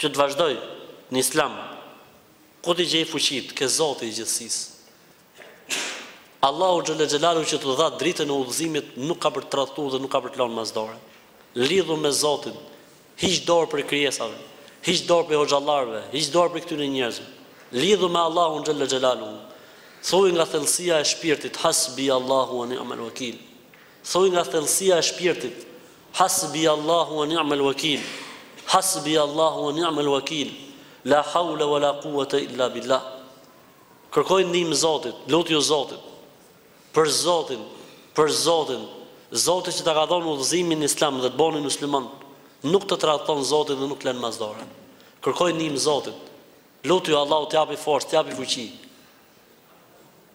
Që të vazhdoj në Islam Ku t'i gjej fuqitë ke Zoti i gjithësisë Allahu xhëlle xhelaluhu që të dha dritën e udhëzimit nuk ka për të tradhtu dhe nuk ka për të lënë mas dore lidhu me Zotin hiq dorë prej krijesave hiq dorë prej hoxhallarëve hiq dorë prej këtyre njerëzve lidhu me Allahun xhëlle xhelaluhu thuj nga thellësia e shpirtit hasbi Allahu wa ni'mal wakil Thuj nga thellësia e shpirtit, Hasbi Allahu wa ni'mal wakil, Hasbi Allahu wa ni'mal wakil, La hawla wa la quwwata illa billah. Kërkoji ndihmë Zotit, lutju Zotit, për Zotin, për Zotin, Zoti që ta ka dhënë udhëzimin në islam dhe të boni musliman, nuk të tradhëton Zoti dhe nuk të len mas dore. Kërkoji ndihmë Zotit, lutju Allahut të japi forcë, të japi fuqi.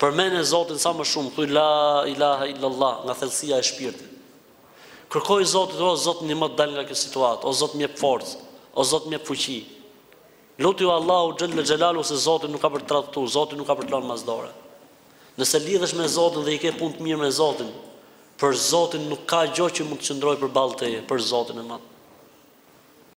Përmene Zotin sa më shumë, thuj la ilahe illallah nga thellësia e shpirtit. Kërkoji Zotit, o Zot ndihmom të dal nga kjo situatë, o Zot më jep forcë, o Zot më jep fuqi. Lutju Allahut xhelle xhelaluhu se Zoti nuk ka për të tradhtu, Zoti nuk ka për të lënë mas dore. Nëse lidhesh me Zotin dhe i ke punët mirë me Zotin, për Zotin nuk ka gjë që mund të qëndrojë përballë teje, për Zotin e Madh.